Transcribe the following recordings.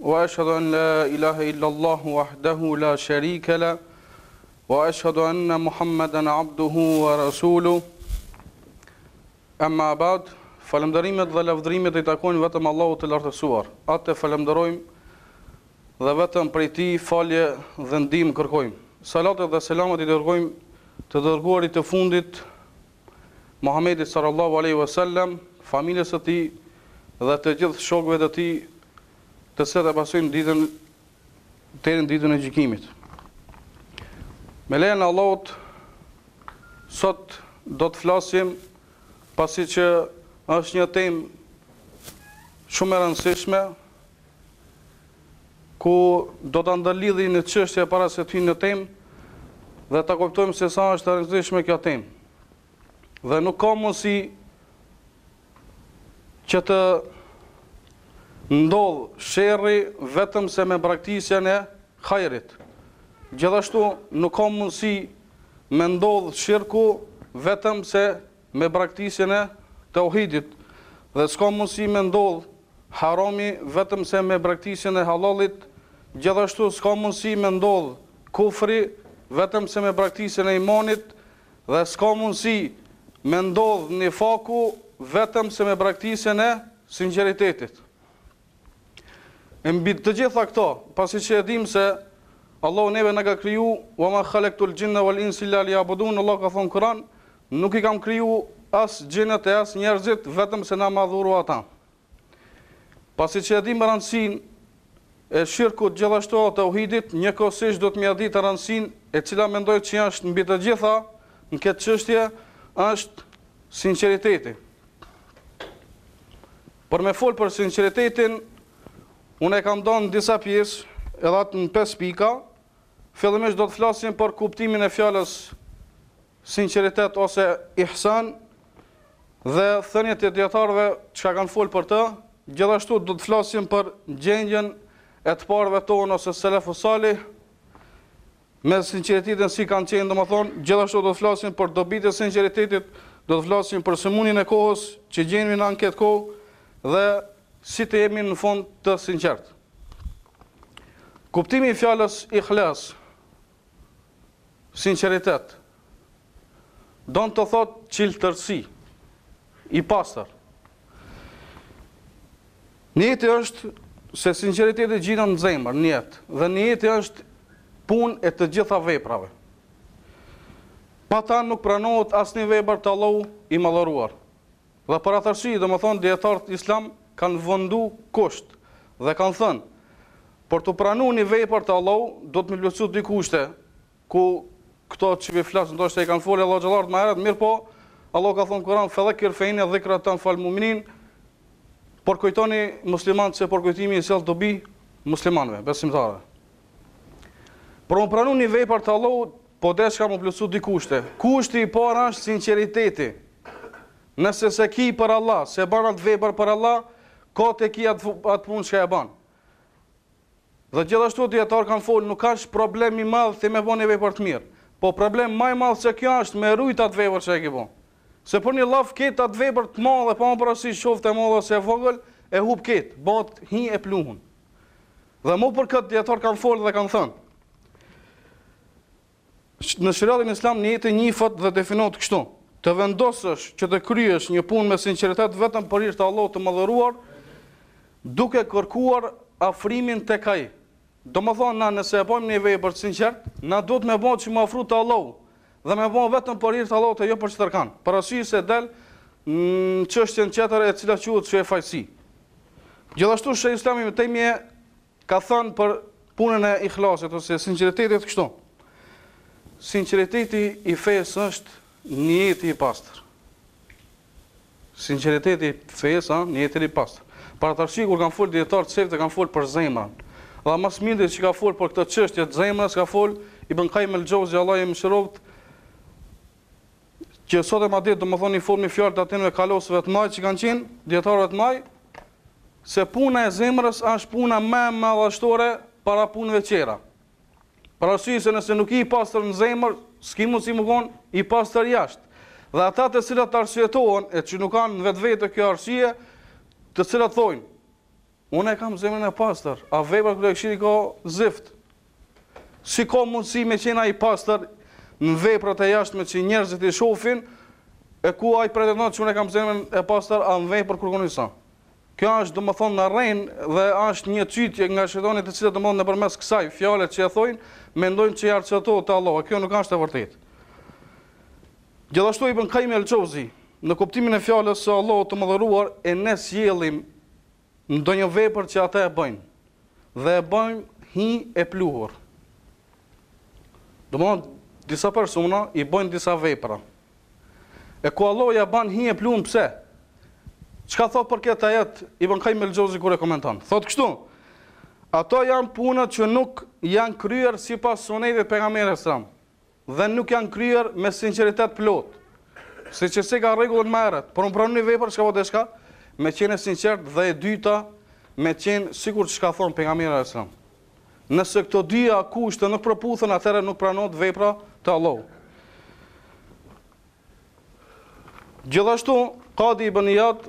Wa ashhadu an la ilahe illallahu wahdahu la sharike la wa ashhadu anna Muhammeden abduhu wa rasuluh Amma ba'd Falënderimet dhe lavdërimet i takojnë vetëm Allahut të Lartësuar. Atë e falënderojmë dhe vetëm prej Tij falje dhe ndihmë kërkojmë. Salatet dhe selamet i dërgojmë të dërguarit të fundit Muhamedit sal-llahu alejhi ve sellem, familjes së tij dhe të gjithë shokëve të tij të cilët e pasojnë ditën deri në ditën e gjykimit. Me lejen e Allahut sot do të flasim pasi që është një temë shumë e rëndësishme ku do ta ndërlidhi një çështje para se të hyjmë në temë dhe ta kuptojmë se sa është e rëndësishme kjo temë. Dhe nuk ka mundësi që të ndodh sherri vetëm se me braktisjen e hajrit. Gjithashtu nuk ka mundësi me ndodh shirku vetëm se Me braktisjen e Tauhidit, dhe s'ka mundësi me ndodh Harami vetëm se me braktisjen e Halalit, gjithashtu s'ka mundësi me ndodh Kufri vetëm se me braktisjen e Imanit, dhe s'ka mundësi me ndodh Nifaku vetëm se me braktisjen e Sinqeritetit. E mbi të gjitha këto, pasi që e dimë se Allahu neve na ka kriju, wa ma khalaqtul jinna wal insa illa liya'budun, Allahu ka thënë në Kur'an, nuk i kam kriju as xhinët e as njerëzit vetëm se me ma adhuru ata. Pasi që e dimë rëndësinë e shirkut gjithashtu e tauhidit, njëkohësisht duhet m'ia ditë rëndësinë e cila mendoj që është mbi të gjitha në këtë çështje është sinqeriteti. Për me folë për sinqeritetin, unë e kam nda në disa pjesë, edhe atë në pesë pika, fillimisht do të flasim për kuptimin e fjalës sinqeritet ose ihsan dhe thënjet e dijetarëve çka kanë folë për të, gjithashtu do të flasim për gjendjen e të parëve tonë ose selefu salih, Me sinqeritetin si kanë qenë domethënë, gjithashtu do të flasim për dobitë e sinqeritetit, do të flasim për sëmundjen e kohës që gjendemi ne në këtë kohë dhe si të jemi në fund të sinqertë. Kuptimi i fjalës ihlas, sinqeritet, don të thotë çiltërsi, i pastër. Nijeti është se sinqeriteti gjindet në zemër, nijet, dhe nijeti është punë e të gjitha veprave. Pa ta nuk pranohet asnjë vepër te Allahu i madhëruar. Dhe për atë arsye, domethënë dijetarët islam kanë vëndu kusht dhe kanë thënë për t'u pranuar një vepër te Allahu, duhet me plotësu dy kushte, Ku këto që i flas ndoshta i kanë fol hoxhallarët më herët mirëpo Allahu ka thonë në Kur'an fedhekir fe inne dhikra tenfeul muminin përkujtoni muslimanët se përkujtimi i sjell dobi muslimanëve besimtarëve Për m'u pranu një vepër te Allahu po dashka me plotësu dy kushte kushti i parë është sinqeriteti nëse s'e ki për Allah s'e bën atë vepër për Allah kot e ki atë punë që e bën Dhe gjithashtu dijetarët kan fol nuk asht problem i madh ti me bo një vepër të mirë po problem ma i madh se kjo asht me e rujt atë vepër që e ke bo se për një llaf ketë atë vepër të madhe pa parasysh qoftë e madhe ose e vogël e hup ketë bëhet hi e pluhun dhe mu për kët dijetarët kan fol dhe kan thën Në Sheriatin Islam nijeti njihet dhe definohet kështu, Të vendosësh që të kryesh një punë me sinqeritet vetëm për hir të Allahut të Madhëruar, duke kërkuar afrimin tek Ai. Domethënë na nëse e bëjmë një vepër të sinqertë, na duhet me ba që m'u ofru te Allahu dhe me ba vetëm për hir të Allahut e jo për tjetërkan, për arsye se del në çështjen tjetër e cila quhet shefaqësi. Gjithashtu Shejh Islami ibn Tejmije Ka thënë për punën e ihlasit ose sinqeritetit kështu, Sinqeriteti i fesë është nijeti i pastër. Sinqeriteti i fesë asht nijeti i pastër. Për atë arsye, kur kanë folë dijetarët selef, kanë folë për zemrën. Dhe më së miri që ka folë për këtë qështje të zemrës, ka folë Ibn Kajim el Xhevzije, Allahu e mëshiroftë, Që sot e m'atë ditë domethonë informim fjalë të atyneve kolosëve të mdhaj që kanë qenë, dijetarëve të mdhaj, se puna e zemrës është puna më madhështore para punëve tjera. Për arsye se nëse nuk je i pastër në zemër, s'ki mundsi me konë i pastër jashtë. Dhe ata të cilat arsyetohen, e që nuk kanë në vetvete kjo arsye, të cilat thojnë, Unë e kam zemrën e pastër, a veprat krejt me kshyr i ka zift? Si ka mundësi me qenë ai i pastër në veprat e jashtme që njerëzit i shohin, e ku ai pretendon që unë e kam zemrën e pastër, a në vepër kërkun s'a? Kjo është domethonë një rrenë dhe është një cytje nga shejtani të cilët domethonë nëpërmes kësaj fjale që e thojnë, mendojnë që janë arsyetu te Allahu, e kjo nuk është e vërtetë. Gjithashtu Ibn Kajim el Xhevzi, në kuptimin e fjalës së Allahut të madhëruar e ne sjellim Ndonjë vepër që ata e bëjnë dhe e bëjmë hi e pluhur. Domthon disa persona i bëjnë disa vepra. e ku Allahu ja bën hi e pluhur pse? Çka thot për këtë ajet Ibn Qayyim el-Jauzi kur e komenton? Thot kështu: Ato janë punët që nuk janë kryer sipas sunetit të pejgamberit sallallahu dhe nuk janë kryer me sinqeritet plot. Siç e cekëm rregullin më herët, për me u pranu një vepër çka po u deshka, me qenë e sinqert dhe e dyta me qenë sikur çka thon pejgamberi alayhis salam. Nëse këto dyja kushte nuk përputhen, atëherë nuk pranohet vepra te Allahu. Gjithashtu, Kadi Ibn Ijad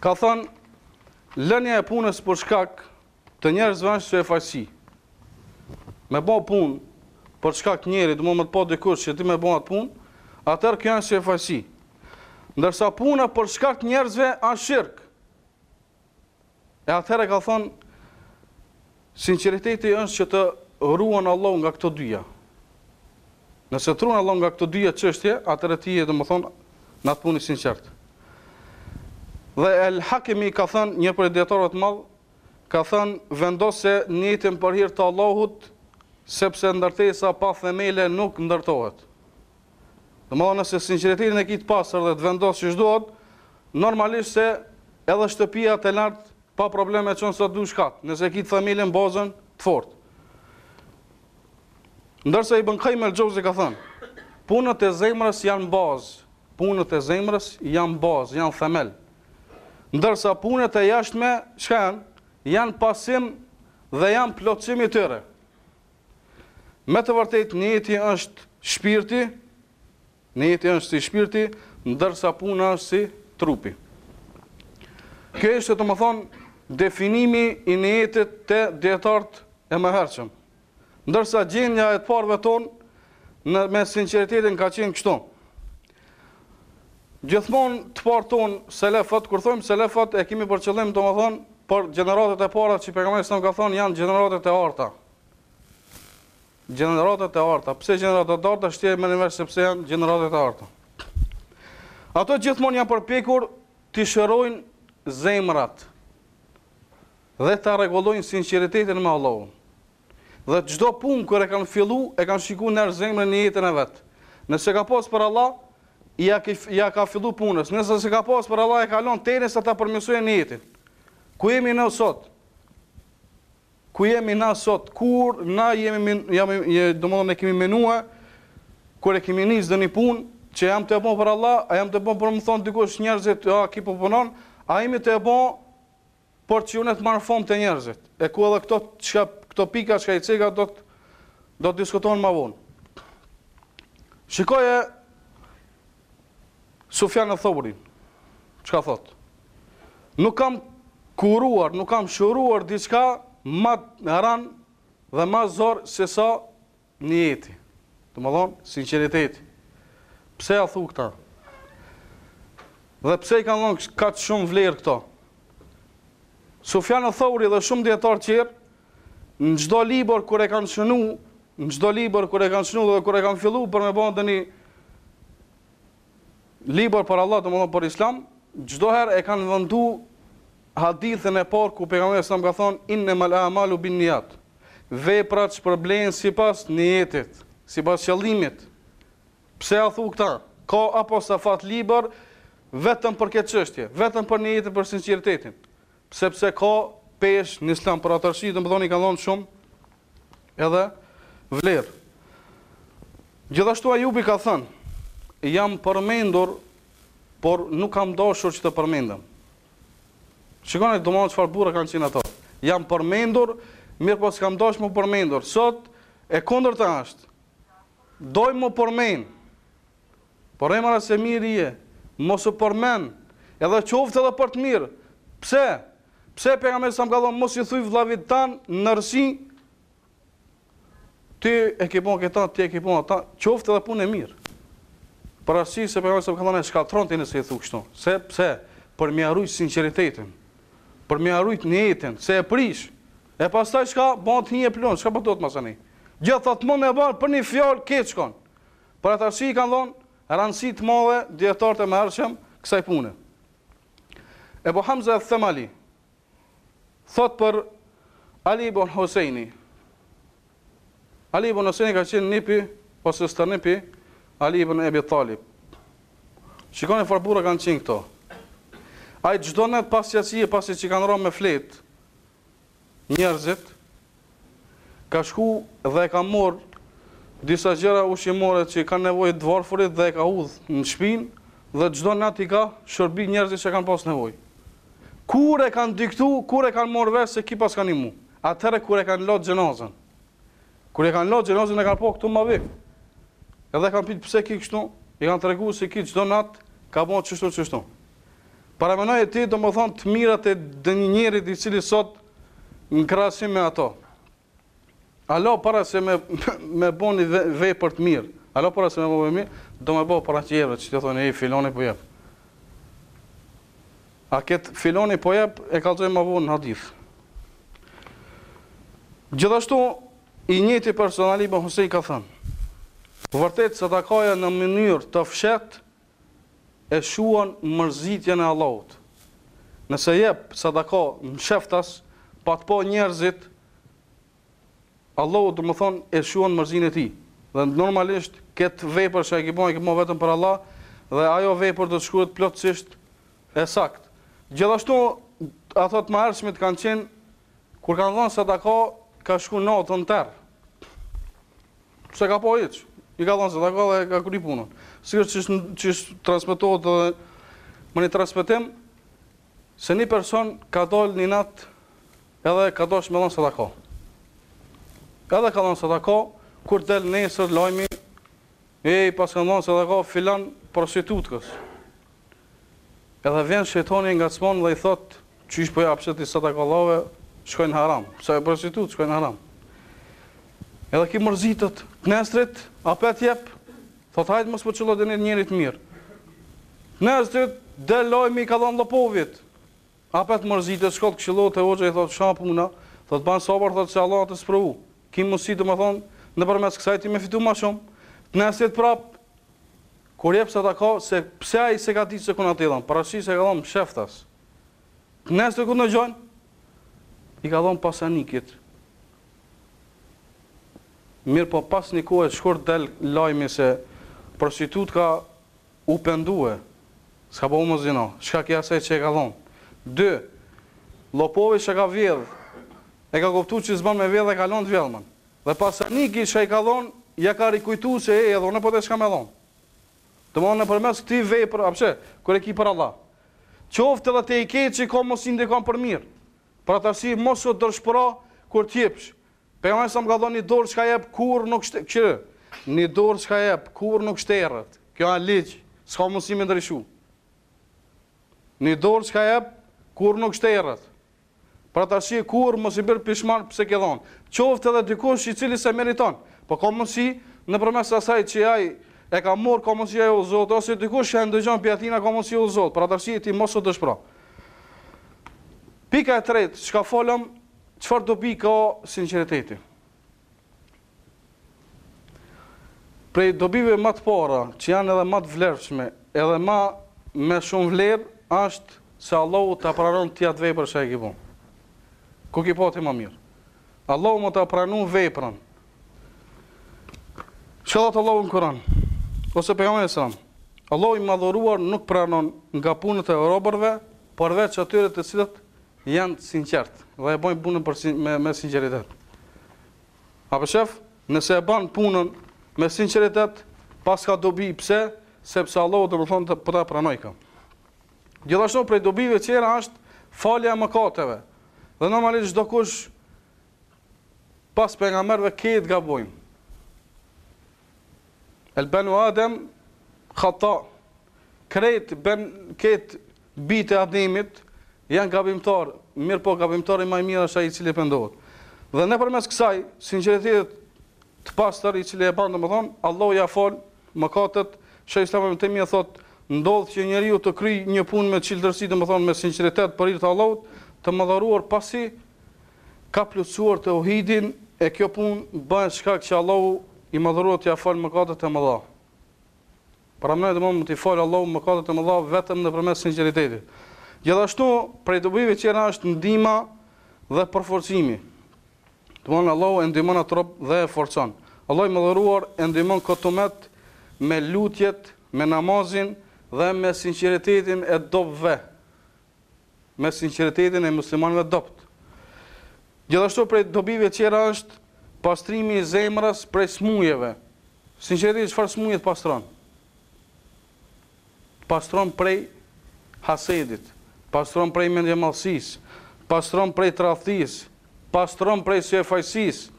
ka thënë lënja e punës për shkak Të njerëzve është syefaqësi. Me bo punë, për shkak të njeri, domethënë të pa dikush që ti me bo atë punë, atër kjo është syefaqësi. Ndërsa puna për shkak të njerëzve është shirk. E atëherë ka thonë, sinqeriteti është që të ruan Allah nga këto dyja. Nëse të ruan Allah nga këto dyja çështje, atëherë ti je domethonë, në atë punë i sinqertë. Dhe El Hakimi ka thënë një prej dijetarëve të mdhaj, ka thënë, Vendose nijetin për hir të Allahut, sepse ndërtesa pa themele nuk ndërtohet. Domethënë nëse sinqeritetin e ke të pastër dhe të vendosur siç duhet, normalisht se edhe shtëpinë të lartë pa probleme e çon sa dush kat, nëse ke themelin bazën të fortë. Ndërsa Ibn Qayyim al-Jauzi ka thënë, punët e zemrës janë bazë, punët e zemrës janë bazë, janë themel. Ndërsa punët e jashtme çka janë? Janë pasim dhe janë plotësim i tyre. Me të vërtetë nijeti është shpirti, nijeti është si shpirti, ndërsa puna është si trupi. Kjo ishte domethonë definimi i nijetit te dijetarët e mëhershëm. Ndërsa gjendja e të parëve tonë me sinqeritetin ka qenë kështu. Gjithmonë të parët tonë selefët, kur thojmë selefët e kemi për qëllim domethonë për gjeneratët e para që pejgamberi sa ka thonë janë gjeneratët e arta. Gjeneratët e arta. Pse gjeneratët e arta? Se merret vesh sepse janë gjeneratët e arta. Ato gjithmonë janë përpjekur të shërojnë zemrat. Dhe ta rregullojnë sinqeritetin me Allahun. Dhe çdo punë kur e kanë fillu, e kanë shiku në zemër nijetin e vet. Nëse ka pas për Allah, ia ka ia ka fillu punës. Nëse s'e ka pas për Allah e ka lënë teri sa ta përmirësojë nijetin. Ku jemi ne sot? Ku jemi na sot? Kur na jemi jam domethënë e kemi menu kur e kemi nis donji punë që a jam tu bë për Allah, a jam tu bë për me thonë dikush njerëzit, aki po punon, a jemi tu bë Pozicionet me marrë famë te njerëzit, e ku edhe këto çka këto pika çka i ceka do të do të diskutohen më vonë. Shikoje Sufjan Theuriun, çka thot. Nuk kam kuruar, nuk kam shëruar diçka ma rand dhe ma zor se sa Nijeti, domethënë sinqeriteti. Pse, a thu, këta? Dhe pse i kanë dhënë kaq shumë vlerë këto? Sufjan Theuri dhe shumë dijetarë tjerë në çdo libër kur e kanë shënu, në çdo libër kur e kanë shënu dhe kur e kanë fillu për me ba danji Libër për Allah, domethënë për Islam, çdo herë e kanë vendu hadithin e parë ku pejgamberi a.s. ka thonë innamal a'malu bin nijat. Veprat shpërblehen sipas nijetit, sipas qëllimit. Pse, a thu, këta? Ka apostafat libër vetëm për këtë çështje, vetëm për nijetin, për sinqeritetin. Sepse ka peshë në Islam, për atë arsye, domethënë i kanë dhënë shumë edhe vlerë. Gjithashtu Ajubi ka thënë, jam përmendur, por nuk kam dashur që të përmendem. Shikoni domethënë çfarë burra kanë qenë ato. Jam përmendur, mirëpo s'kam dasht me u përmendur. Sot e kundërta është. Doj me u përmend. Por e mira së mirës mos u përmend edhe qoftë edhe për të mirë pse pse pejgamberi alejhi selam ka thonë mos i thuj vllavit tan në sy ti e ke bën këta ti e ke bën ata qoftë edhe punë e mirë për arsye se pejgamberi alejhi selam ka thonë shkatërron ti nëse i thu kështu se pse për me harru sinqeritetin për me harru nijetin se e prish e pastaj çka bën ti e plon çka po, domethënë tani gjithë atë mund e bën për një fjalë keq shkon Për atë arsye i kanë dhënë rëndësi të madhe dijetarët e mëhershëm kësaj pune. Ebu Hamze al-Themali thotë për Ali ibn Husejni. Ali ibn Husejni ka qenë nipi ose stërnipi Ali ibn Ebi Talib. Shikoni farë burra kanë qenë këto. Ai çdo natë pas jacije, pasi që kanë rënë me fletë, njerëzit, ka shku dhe e ka marrë disa gjëra ushqimore që i kanë nevojë të varfërit dhe e ka hedh në shpinë dhe çdo natë i ka shërbi njerëzit që kanë pas nevojë. Kur e kanë diktu? Kur e kanë marrë vesh se ki pas kanë imami? Atëherë kur e kanë la xhenazën. Kur e kanë la xhenazën e kanë pa këtu me vijë. Edhe kanë pyet pse ki kështu, i kanë tregu se ki çdo natë ka bën qështu qështu. Paramendoje ti, domethënë, të mirat e ndonjë njerit i cili sot në krahasim me ato. Ala para se me, me bo një vepër të mirë. Ala para se me bo një të mirë, do me bo para qyqeve, që të thonë ej filoni po jep. A këtë filoni po jep e kallzoj më vonë hadith. Gjithashtu i njëjti person Ali Ibn Husejn ka thënë, vërtet sadakaja në mënyrë të fshehtë e shuan mërzitjen e Allahut. Nëse jep sadaka msheftas, pa të pa njerëzit, Allahu domethënë e shuan mërzinë e tij. Dhe normalisht këtë vepër që e ke bën, e ke bën vetëm për Allah dhe ajo vepër do të shkruhet plotësisht e saktë. Gjithashtu ato të mëhershmit kanë qenë kur kanë dhënë sadaka, ka shku natën, terr. S'e ka pa hiç. I ka dhënë sadaka dhe ka kry punën. Sikurse që është transmetohet edhe me një transmitim, se një person ka dalë një natë edhe ka dosh me dhënë sadaka. Edhe ka dhënë sadaka, kur del nesër lajmi, ej, i paska dhënë sadaka filan prostitutkës. Edhe vjen shejtani e ngacmon dhe i thot qysh po jep-se ti sadaka, lovet shkojnë haram se është prostitutë shkojnë haram edhe ki mërzitet, të nesrit apet jep thot hajt mos po qëllon te një njërit mirë nesrit del lajmi i ka dhonë lopovit apet mërzitet shkon këshillohet te hoxha i thot ç'asht puna thot ban sabër thot se Allahu të sprovu, ki mundësi domethënë nëpërmes kësaj ti me fitu ma shumë të nesrit prap Kur jep sadaka sepse ai s'e ka ditë se kujna t'i dhon, përarsye se ka dhon msheftas. Nesër kur ndëgjon i ka dhon pasanikit. Mirëpo pas një kohe shkurt del lajmi se prostitutka u pendue, s'ka bo më zina, shkak i asaj që e ka dhon. Dy, llopovi që ka vjedh e ka kuptu që s'ban me vjedh e ka lon vjedhjen. Dhe pasaniki çka i ka dhënë, ia ka rikujtuar se ej, edhe unë paskam çka me dhënë. Domethënë nëpërmes këtij vepër, a po sheh, kur e ki për Allah. Qoftë edhe te i keqi ka mundësi ndikon për mirë. Për atë arsye mos u dëshpëro kur të jepsh. Pejgamberi selam ka thënë një dorë çka jep kurrë nuk shte, kqyre, një dorë çka jep kurrë nuk shterret. Kjo është ligj, s'ka mundësi me ndryshu. Një dorë çka jep kurrë nuk shterret. Për atë arsye kurrë mos u bër pishman pse ke dhënë, qoftë edhe dikush i cili s'e meriton, po ka mundësi nëpërmes asaj që ai e ka marrë ka mundësi ai u udhëzohet ose dikush që e ndëgjon prej atij ka mundësi u udhëzohet, për atë arsye ti mos u dëshpëro. Pika e tretë çka folëm, çfarë dobi ka sinqeriteti? Prej dobive ma të para, që janë edhe ma të vlershme, edhe ma me shumë vlerë, asht se Allahu ta pranon ti atë vepër që e ke ba. Ku ke pa ti ma mirë? Allahu me ta pranu veprën. Siç tha Allahu në Kuran, ose Pejgamberi alejhi selam, Allahu i madhëruar nuk pranon nga punët e robërve, përveç atyre të cilët Janë të sinqertë dhe e bëjnë punën për me me sinqeritet. A po shef, nëse e bën punën me sinqeritet, paska dobi pse, sepse Allahu domethonë po ta pranojka. Gjithashtu prej dobive të tjera është falja e mëkateve. Dhe normalisht çdokush pas pejgamberëve krejt gabojnë. El benu Adem khata. Krejt ben ket bijt e Ademit janë gabimtarë, mirëpo gabimtari më i mirë është ai i cili pendohet. Dhe nëpërmes kësaj sinqeritetit të pastër i cili e bën domethënë, Allahu ia fal mëkatet. Shejhul Islam ibn Tejmije thotë, ndodh që njeriu të kryjë një punë me çiltërsi, domethënë me sinqeritet për hir të Allahut të Madhëruar pasi ka plotësuar teuhidin e kjo punë bëhet shkak që Allahu i Madhëruar t'ia falë mëkatet e mëdha. Pra ne domthonë mund t'i falë Allahu mëkatet e mëdha vetëm nëpërmes sinqeritetit. Gjithashtu, prej dobive tjera është ndihma dhe përforcimi. Domthonë Allahu e ndihmon atë rob dhe e forcon. Allahu i Madhëruar e ndihmon këtë umet me lutjet, me namazin dhe me sinqeritetin e dobtëve me sinqeritetin e muslimanëve të dobët. Gjithashtu prej dobive të tjera është pastrimi i zemrës prej smujeve. Sinqeriteti çfarë smuje të pastron? Pastron prej hasedit, pastron prej mendjemadhsisë, pastron prej tradhtisë, pastron prej syfaqësisë,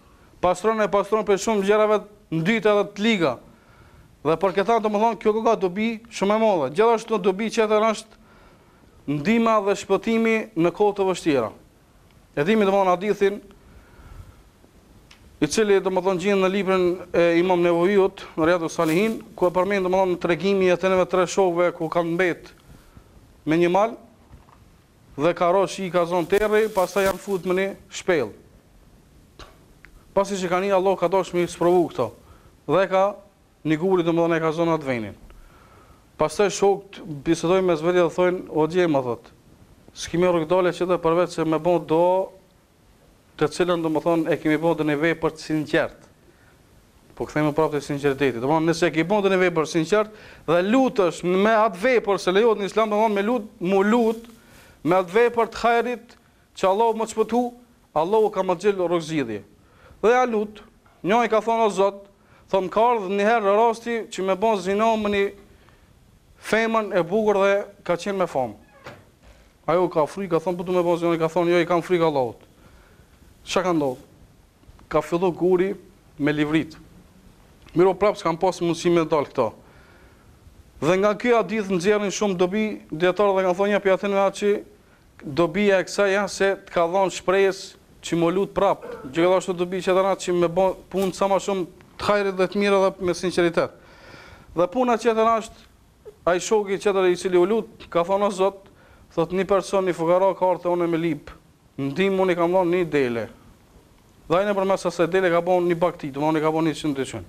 pastron e pastron prej shumë gjërave të ndyta edhe të liga. Dhe për këta domethonë, kjo koka dobi shumë e madhe. Gjithashtu një dobi tjetër është Ndihma dhe shpëtimi në kohë të vështira. E dimë domthonë hadithin i cili domthonë gjindet në librin e Imam Neveviut, në Rijadus Salihin, ku e përmend domthonë tregimi i atyre tre shokëve ku kanë mbet me një mal dhe ka rënë shi ka zon terri, pastaj janë fut me një shpellë. Pasi që kanë hi, Allahu ka dashur m'i sprovu këto. Dhe ka Ni guri domethënë e ka zënë atë venin. Pastaj shokët bisedojnë mes vete dhe thonë, o djema thotë, s'kemi rrugëdalje tjetër përveç se me ba dua të cilën domethënë e kemi ba ndonjë vepër të sinqertë. Po kthehemi prapë te sinqeriteti. Domethënë nëse e ke ba ndonjë vepër të sinqertë dhe lutesh me atë vepër se lejohet në Islam domethënë me lut, mu lut me atë vepër të hajrit Që Allahu me shpëtu, Allahu ka me gjet rrugëzgjidhje. Dhe janë lut, njëri ka thonë o Zot, thotë më ka ardhur një herë rasti që me bën zina me një femën e bukur dhe ka qenë me famë. Ajo ka frikë, ka thonë po du me bën zina, ka thonë jo i kam frikë Allahut. Çka ka ndodhur? Ka fillu guri me lëvrit. Mirëpo prapë s'kanë pas mundësi me dalë këta. Dhe nga kjo hadith nxjerrin shumë dobi dijetarët dhe kanë thonë një pjatin me atë që Dobija e kësaj jan se të ka dhanë shprehës që mu lut prap, gjithashtu dobi tjetër që me ba punë sa ma shumë të hajrit dhe të mirë dhe me sinqeritet. Dhe puna tjetër asht ai shoku tjetër i cili u lut, ka thonë o Zot, thotë ni person ni fukara ka ardhë te une me lip, ndihmë unë i kam dhanë ni dele, dhe ai nëpërmes asaj dele ka ba ni bagti, domethënë ai i ka ba njëqind e dyqin.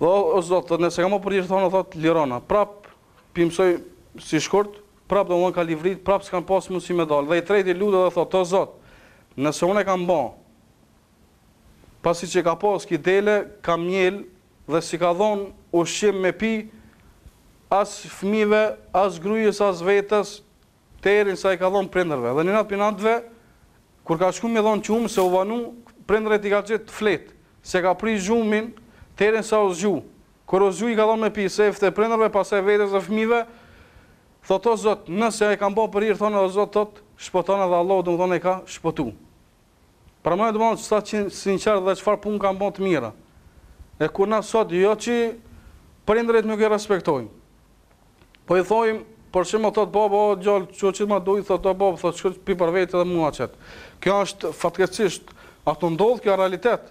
Dhe o Zot, thotë, nëse kam bo për hir ton, thotë, lirona, prapë Pimsoi si shkurt, prap domethënë ka lëvrit, prap s'kanë pas mundësi me dalë. Dhe i treti lutet dhe thotë, O Zot, nëse unë e kam ba, pasi që ka pas ki dele, ka mjel dhe s'i ka dhanë ushqim me pi as fëmijëve, as grues, as vetes, deri sa i ka dhanë prindërve. Dhe një natë prej natëve, kur ka shku me i dhanë qumësht, se u vanu, prindërit i ka gjetë fjetë, s'e ka prish gjumin, deri sa u zgjun. Kur u zgjun i ka dhënë me pi sefte prindërve pastaj vetes dhe fëmijëve thotë o zot nëse e kam bo për hir ton o zot thotë shpëtona edhe Allahu domethënë e ka shpëtu pra mendoj domethënë sa sinqert dhe çfarë punë kanë bo të mira e kur na sot jo që prindërit nuk i respektojmë po i thojmë për shembull thotë baba o djalë çu çitma ujë thotë o baba thotë çu pi për vete dhe mu çit kjo është fatkeqësisht po ndodh kjo realitet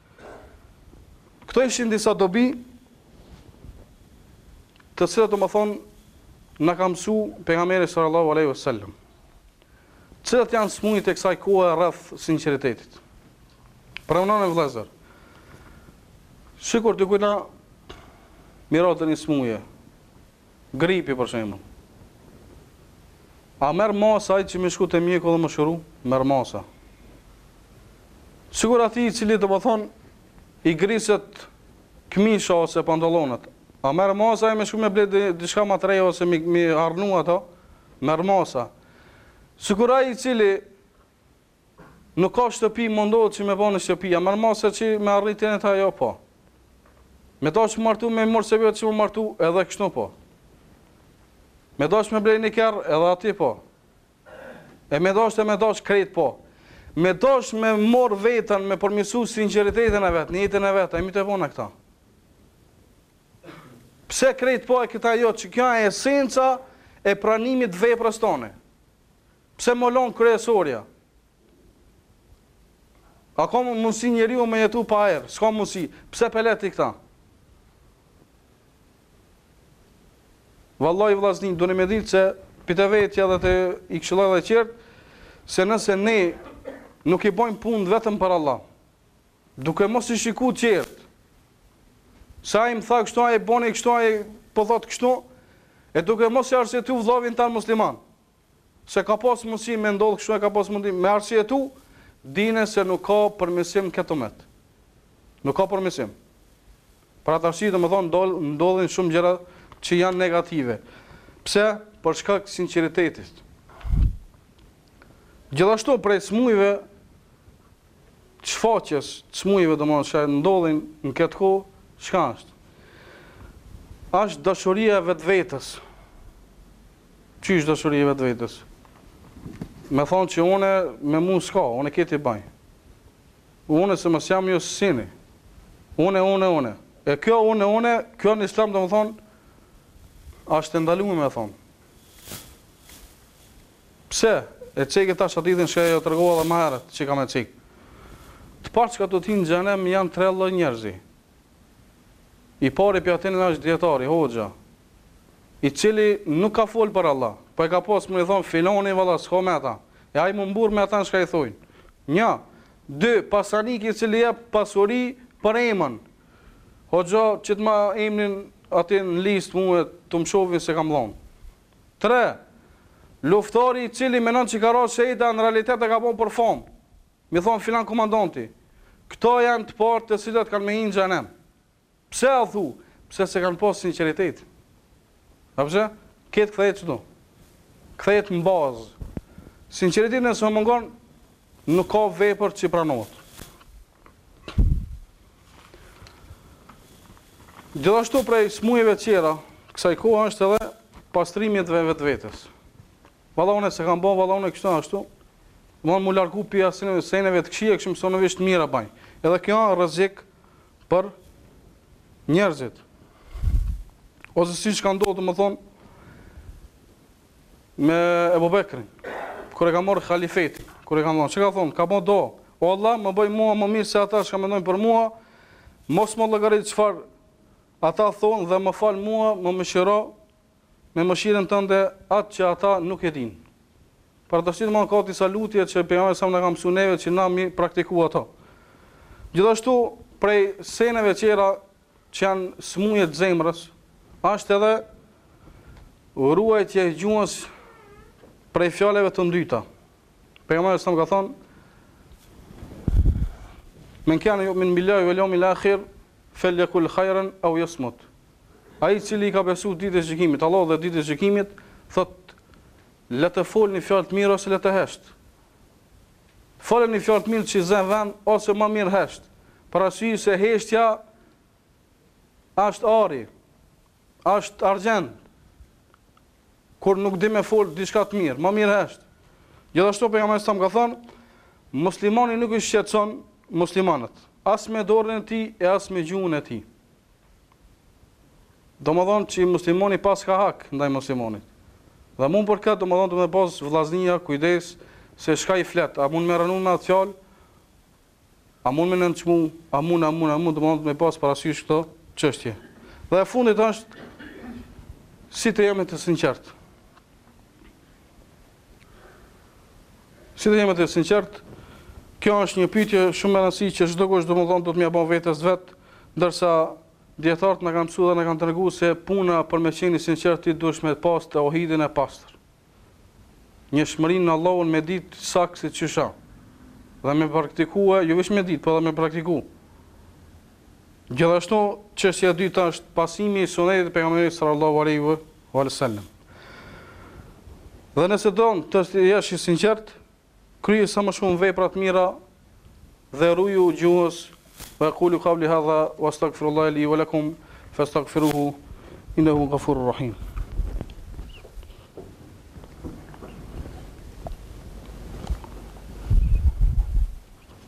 Këto ishin disa dobi të cilat domethënë na ka msu pejgamberi sallallahu alaihi wasallam. Cilat janë smujet e kësaj kohe rreth sinqeritetit. Pra vëllezër. Sikur dikujna me i ra një smuje, Gripi për shembull. A merr masë ai që me shku te mjeku dhe mu shëru? Merr masa. Sikur atij i cili domethën i griset këmisha ose pantallonët. A merr masë ai me shku me ble diçka më të re ose me i arnu ato? Merr masa. Sikur ai i cili Nuk ka shtëpi mundohet që me ba ni shtëpi a merr masa që me arrit te ata jo po me dash martu me marr masa vetë që me martu edhe kështu po me dash me blej një kerr edhe aty po e me dash të me dash krejt po me dash me marr veten me përmirsu sinqeritetin e vet nijetin e vet e mi të vona këta pse krejt po e këta jo që kjo e esenca e pranimit veprës tonë Pse mo lan kryesorja? A ka mundësi njeriu me jetu pa ajër? S'ka mundësi. Pse pe le ti këta? Vallahi vllazni, doni me ditë se pi te vetja dhe t'i këshilloj dhe tjerët, se nëse ne nuk i bojmë punë vetëm për Allah, Duke mos i shiku tjerët. Se ai më tha kështu, ai boni kështu, ai po thot kështu, e duke mos i arsyetu vllavin tonë musliman. Se ka pas mundësi me ndodh kështu, e ka pas mundësi me arsyetu, dine se nuk ka përmirsim këtë umet. Nuk ka përmisim. Për atë arsye domethënë ndodhin shumë gjëra që janë negative. Pse? Për shkak sinqeritetit. Gjithashtu prej smujve shfaqjes, smujeve domethënë që ndodhin në këtë kohë, çka është? Është dashuria e vetvetes. Qysh dashuria e vetvetes? Me thonë që une mi mu s'ka, une këto i baj. Une se mos jam ju s'ini. Une, une, une. E kjo une, une, kjo në islam domethënë është ndalume me thonë. Pse e ceke tash hadithin që jau tregova dhe më herët që kam e cek. Të parët çka do të hinë në xhehenem janë tre lloj njerëzi. I pari pi atyre është dietari, hoxha, i cili nuk ka fol për Allah, po e ka pas me i thonë filani valla s'ka mi ta. E ai mu mburr me ata çka i thojnë. Një, dy, pasaniku i cili jep pasuri për emnin. Hoxha që të ma emnin aty në listë mua të më shohin se kam dhënë. Tre, Luftëtari i cili menon që ka ra shehid a në realitet e ka bo për famë. Me i thonë filan komandanti, këto janë të parët të cilët kanë me hi n'xhehenem. Pse a thu? Pse s'e kanë pas sinqeritet. A pse? Krejt kthehet çdo. Kthehet në bazë. Sinqeriteti nëse mungon, nuk ka vepër që i pranohet. Gjithashtu prej smujeve tjera, kësaj kohë është edhe pastrimi i vetvetes. Valla unë s'e kam bo, valla unë kështu ashtu, valla m'u largu pi asi seneve, seneve të këqia, kështu un sene veç të mira baj. Edhe kjo është rrezik për njerëzit. Ose siç ka ndodhë, domethonë, Me Ebu Bekrin, kur e ka marrë halifetin, kur e ka marrë, ç'ka thonë, ka bo dua, o Allah, më bëj mua më mirë se atë çka mendojnë për mua, mos më llogarit çfarë ata thonë dhe më fal mua, më mëshiro, me mëshirën tënde atë që ata nuk e dinë. Pra të shqirë më në ka disa lutje që Pejgamberi alejhi selam na ka msu neve që na me i praktiku ato. Gjithashtu, prej seneve tjera që janë sëmundje të zemrës, është edhe ruajtja e gjuhës prej fjalëve të ndyta. Pejgamberi alejhi selam ka thonë Man kana yu'minu billahi wal yawmil akhir falyakul khayran aw yasmut. Ai i cili ka besu ditën e gjykimit, Allah dhe ditën e gjykimit, thot le të fol një fjalë të mirë ose le të hesht. Fole një fjalë të mirë që zë vend ose ma mirë hesht, për arsye se heshtja është ari, është argjend. Kur nuk di me fol diçka të mirë, ma mirë hesht. Gjithashtu Pejgamberi alejhi selam ka thonë, muslimani nuk i shqetëson muslimanët, as me dorën e tij e as me gjuhën e tij. Domethënë që muslimoni paska hak ndaj muslimonit. Dhe mu për këtë domethënë duhet me pas vëllaznia, kujdes se çka i flet, a mund me rëndu me atë fjalë, a mund me nënçmu, a mund, a mund, a mund, domethënë duhet me pas parasysh këto çështje. Dhe e fundit është si të jemi të sinqertë. Si të jemi të sinqertë, kjo është një pyetje shumë me rëndësi që çdokush domethënë duhet me ia bo vetes vet, ndërsa dijetarët na kanë mësuar dhe na kanë treguar se puna për me qenë i sinqertë ti duhesh me pas teuhidin e pastër. Njëshmërinë, Allahun me ditë saktë se qysh a. Dhe me praktikue, jo veç me ditë, po dhe me praktikue. Gjithashtu, çështja e dytë është pasimi i sunetit të Pejgamberit sallallahu alejhi ve sellem. Dhe nëse don të jesh i sinqert, kryej sa më shumë vepra të mira dhe ruju gjuhës wa aqulu qawli hadha wastaghfirullaha li wa lakum fastaghfiruhu innahu ghafurur rahim.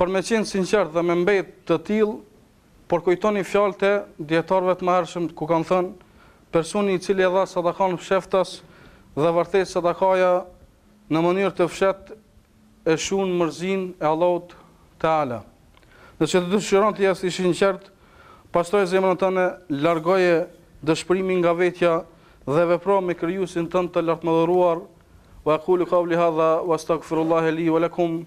Për me qenë sinqert dhe me mbet të tillë, përkujtoni fjalët e dijetarëve të mëhershëm ku kanë thënë, Personi i cili e dha sadakanë fsheftas dhe vërtet sadakaja në mënyrë të fshehtë e shun mërzinë e Allahut Teala. Nëse ti dëshiron të jesh i sinqertë, pastroj zemrën tënde, largoje dëshpërimin nga vetja dhe vepro me Krijuesin tënd të Lartmëdhëruar, Wa aqulu qawli hadha wa astaghfirullahe li wa lakum.